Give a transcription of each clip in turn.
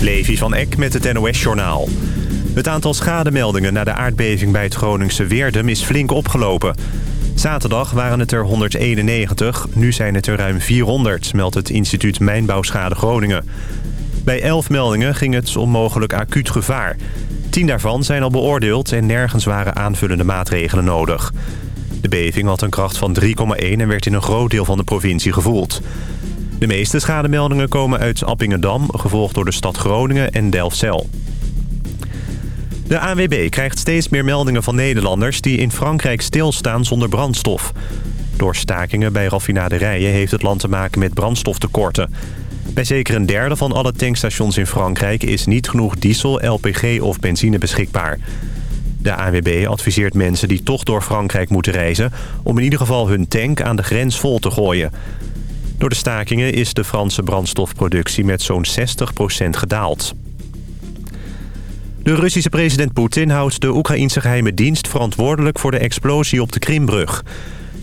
Levi van Eck met het NOS-journaal. Het aantal schademeldingen na de aardbeving bij het Groningse Weerdum is flink opgelopen. Zaterdag waren het er 191, nu zijn het er ruim 400, meldt het instituut Mijnbouwschade Groningen. Bij 11 meldingen ging het om mogelijk acuut gevaar. 10 daarvan zijn al beoordeeld en nergens waren aanvullende maatregelen nodig. De beving had een kracht van 3,1 en werd in een groot deel van de provincie gevoeld. De meeste schademeldingen komen uit Appingedam, gevolgd door de stad Groningen en Delfzijl. De ANWB krijgt steeds meer meldingen van Nederlanders... die in Frankrijk stilstaan zonder brandstof. Door stakingen bij raffinaderijen heeft het land te maken met brandstoftekorten. Bij zeker een derde van alle tankstations in Frankrijk... is niet genoeg diesel, LPG of benzine beschikbaar. De ANWB adviseert mensen die toch door Frankrijk moeten reizen... om in ieder geval hun tank aan de grens vol te gooien. Door de stakingen is de Franse brandstofproductie met zo'n 60% gedaald. De Russische president Poetin houdt de Oekraïnse geheime dienst verantwoordelijk voor de explosie op de Krimbrug.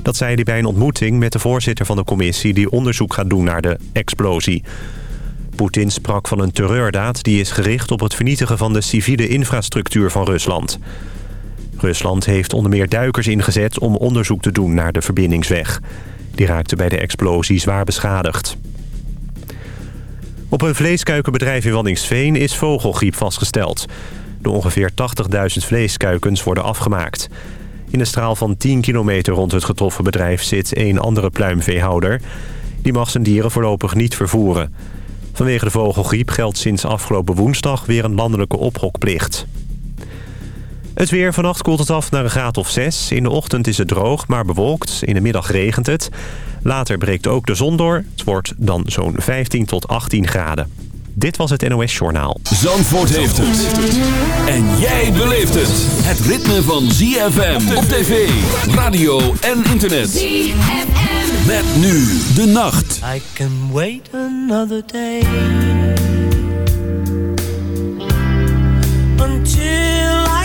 Dat zei hij bij een ontmoeting met de voorzitter van de commissie die onderzoek gaat doen naar de explosie. Poetin sprak van een terreurdaad die is gericht op het vernietigen van de civiele infrastructuur van Rusland. Rusland heeft onder meer duikers ingezet om onderzoek te doen naar de verbindingsweg. Die raakte bij de explosie zwaar beschadigd. Op een vleeskuikenbedrijf in Wanningsveen is vogelgriep vastgesteld. De ongeveer 80.000 vleeskuikens worden afgemaakt. In een straal van 10 kilometer rond het getroffen bedrijf zit een andere pluimveehouder. Die mag zijn dieren voorlopig niet vervoeren. Vanwege de vogelgriep geldt sinds afgelopen woensdag weer een landelijke ophokplicht. Het weer vannacht koelt het af naar een graad of 6. In de ochtend is het droog, maar bewolkt. In de middag regent het. Later breekt ook de zon door. Het wordt dan zo'n 15 tot 18 graden. Dit was het NOS Journaal. Zandvoort heeft het. En jij beleeft het. Het ritme van ZFM op tv, radio en internet. ZFM. Met nu de nacht. I can wait another day. Until I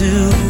do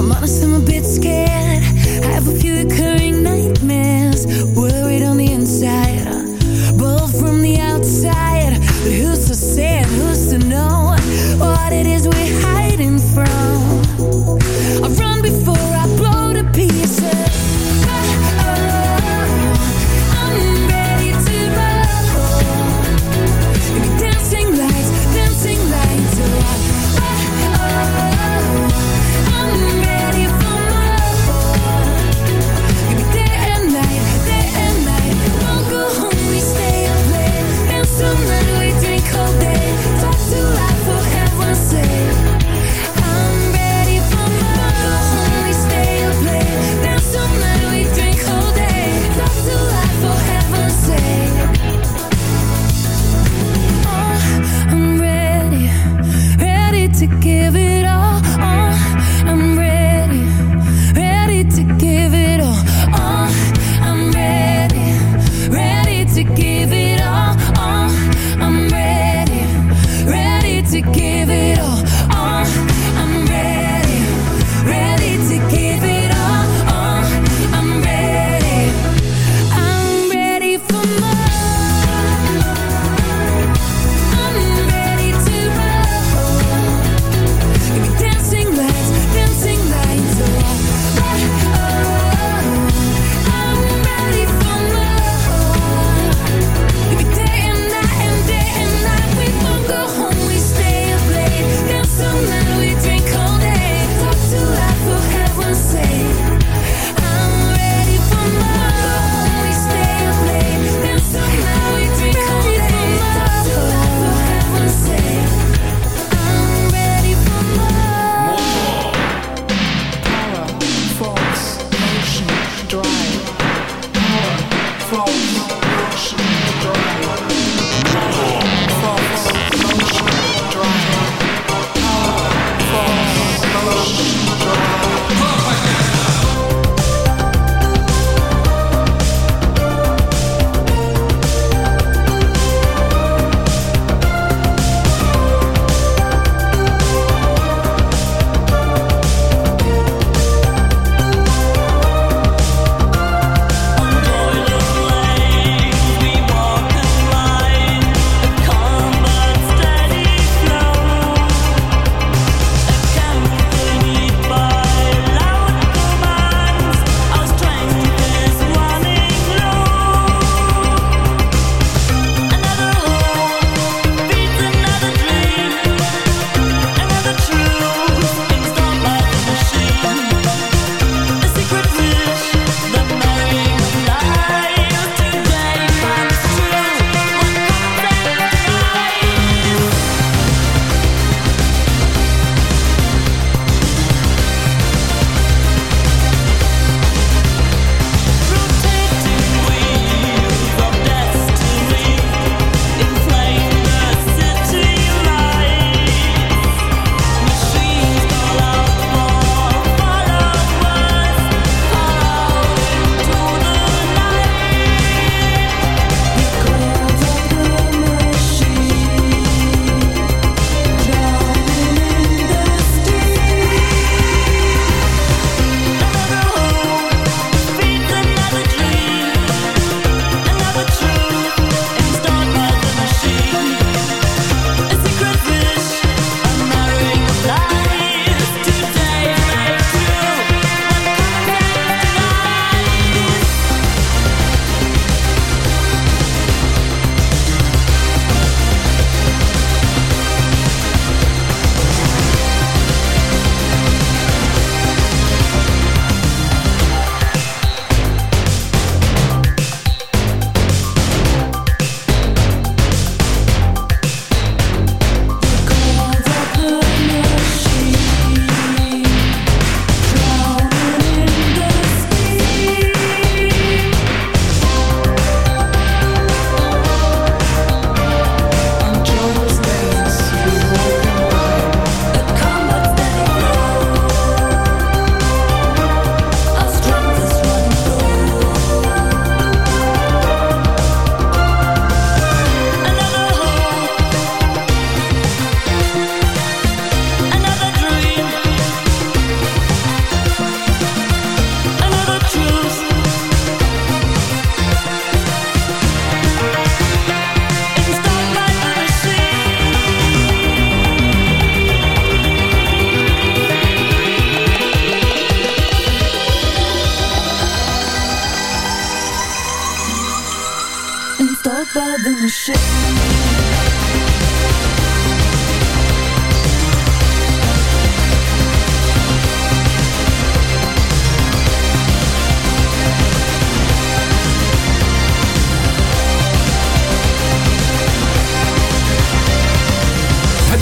I'm I'm a bit scared. I have a few recurring nightmares. Worried on the inside, bold from the outside. But who's to say who's to know what it is we're hiding from? I run before I blow to pieces.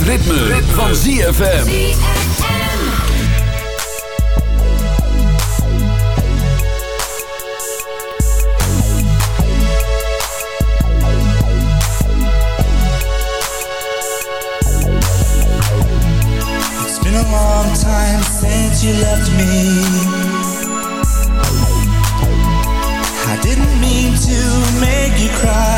Van ZFM. It's been a long time since you left me. I didn't mean to make you cry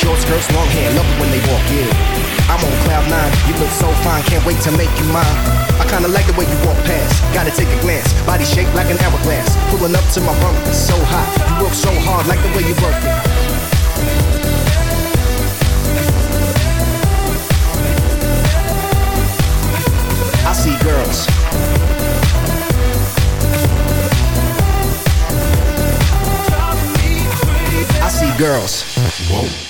Short skirts, long hair, love it when they walk in. I'm on cloud nine, you look so fine, can't wait to make you mine. Kinda like the way you walk past, gotta take a glance. Body shaped like an hourglass, pulling up to my bumper, so hot. You work so hard, like the way you work it. I see girls. I see girls. Hold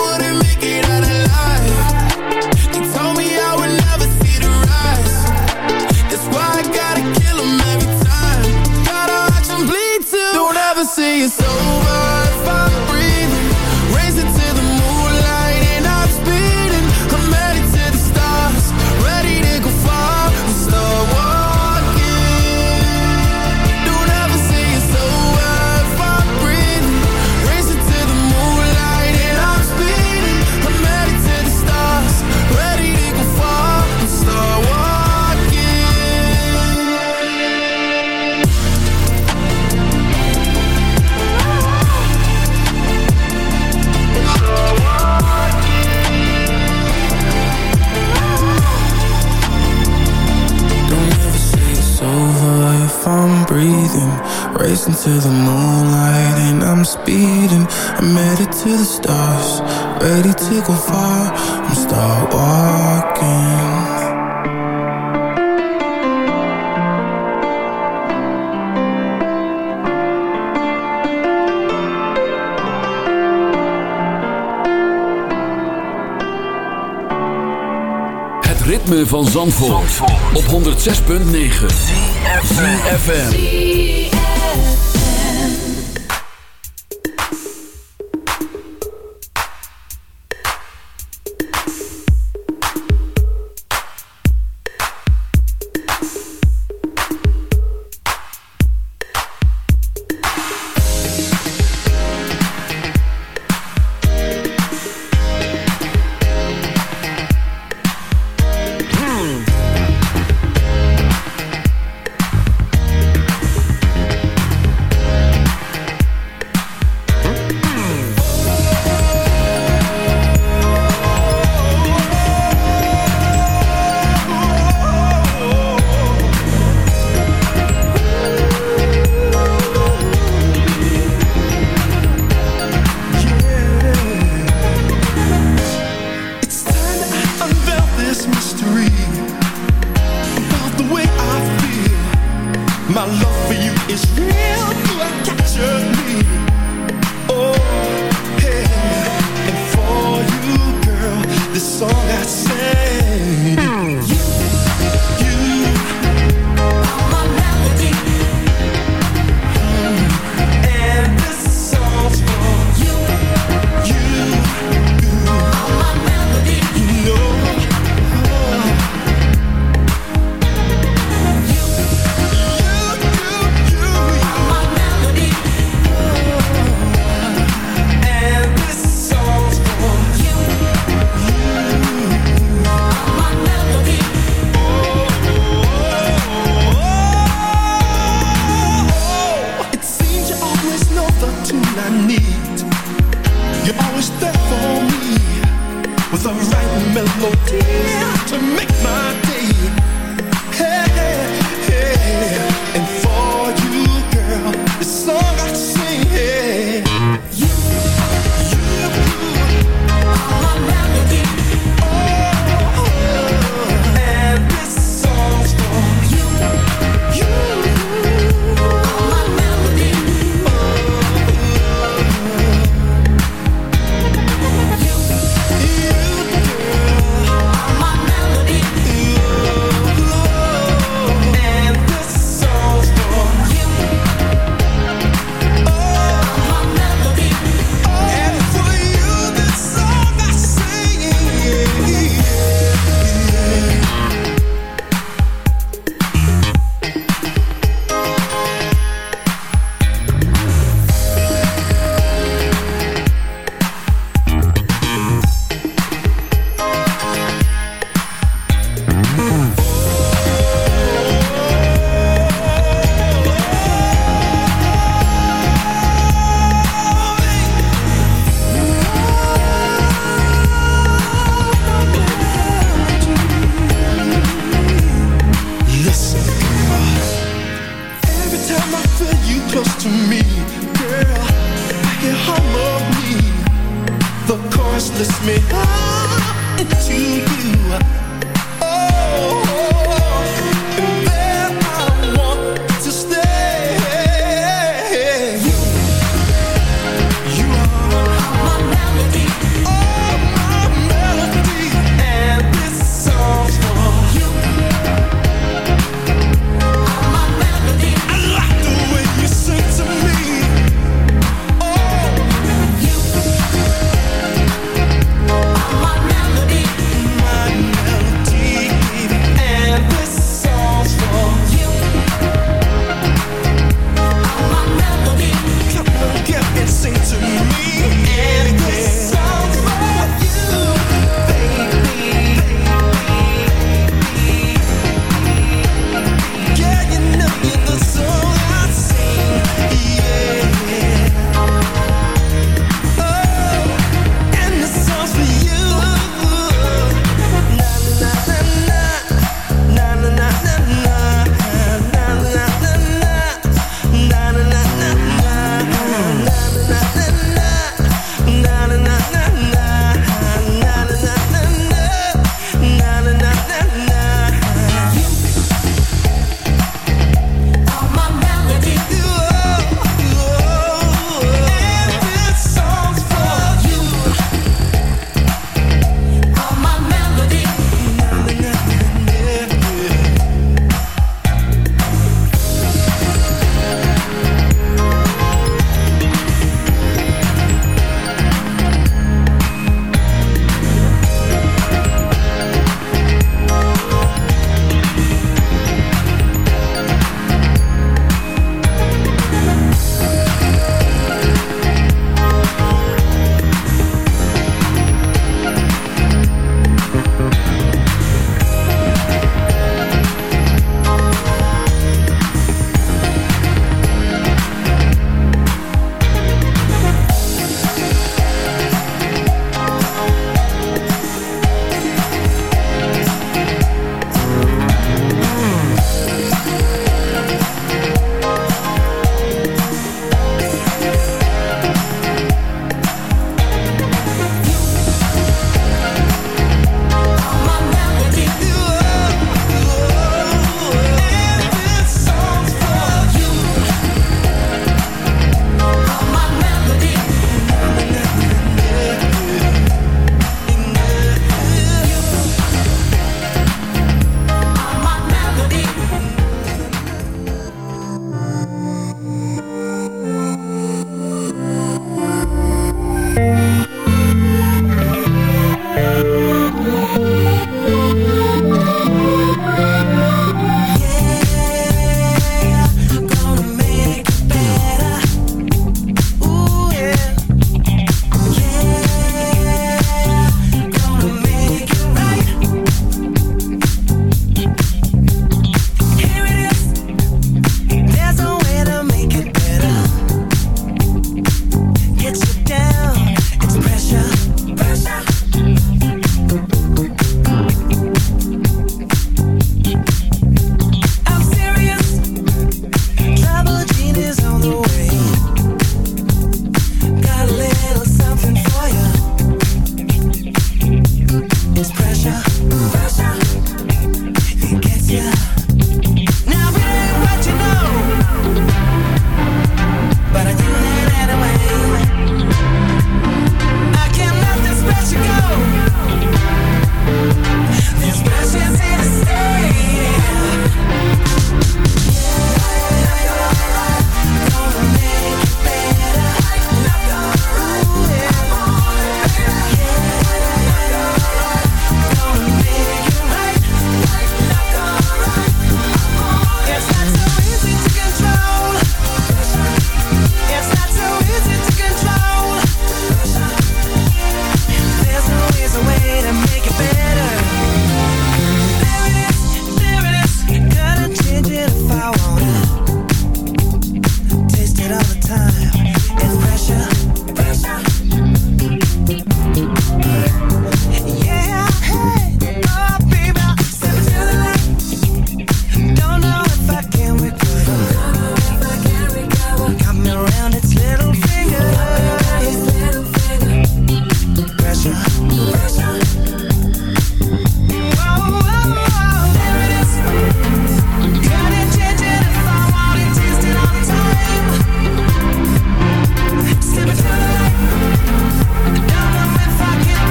say it's over. racing to the moonlight and I'm speeding I'm headed to the stars, ready to go far I'm start walking Het ritme van Zandvoort, Zandvoort. op 106.9 FM.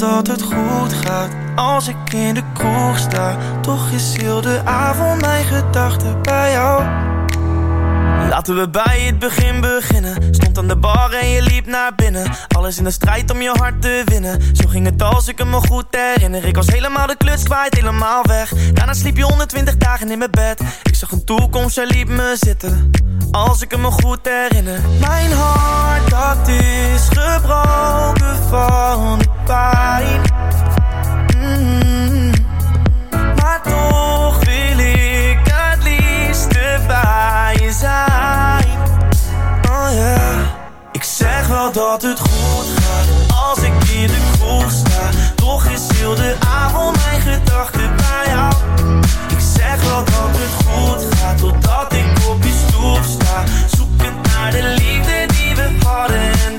Dat het goed gaat als ik in de kroeg sta. Toch is heel de avond mijn gedachten bij jou. Laten we bij het begin beginnen. Stond aan de bar en je liep naar binnen. Alles in de strijd om je hart te winnen. Zo ging het als ik me goed herinner. Ik was helemaal de kluts kwijt, helemaal weg. Daarna sliep je 120 dagen in mijn bed. Ik zag een toekomst, jij liep me zitten. Als ik me goed herinner. Mijn hart, dat is gebroken van de pijn. Mm. Maar toch wil ik het liefste bij je zijn. Oh yeah. Ik zeg wel dat het goed gaat als ik in de kroeg sta. Toch is heel de avond mijn gedachten bij jou. Ik zeg wel dat het goed gaat totdat ik rockstar. Zoeken naar de liefde die we hadden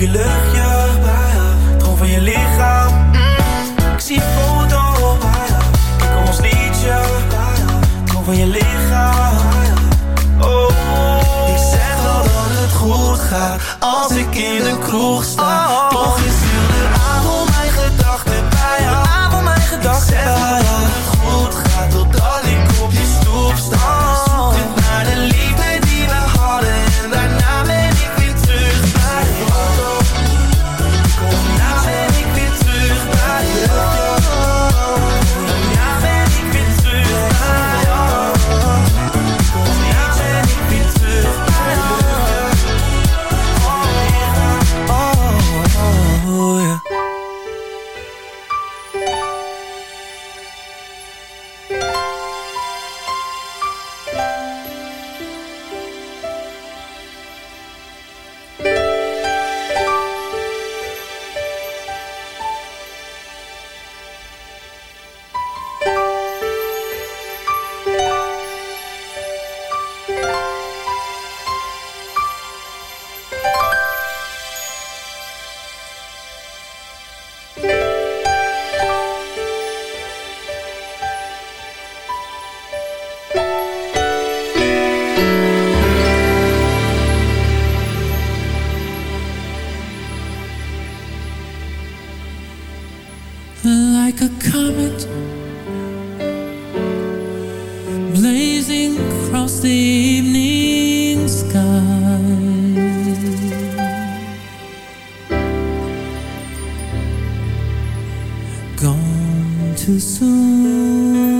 je luchtje jou. Droom van je lichaam. Mm, ik zie foto. Ik hoor ons liedje. Droom van je lichaam. Oh, ik zeg wel dat het goed gaat als ik in de kroeg sta. Gone too soon.